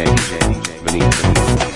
DJ, DJ, Benito.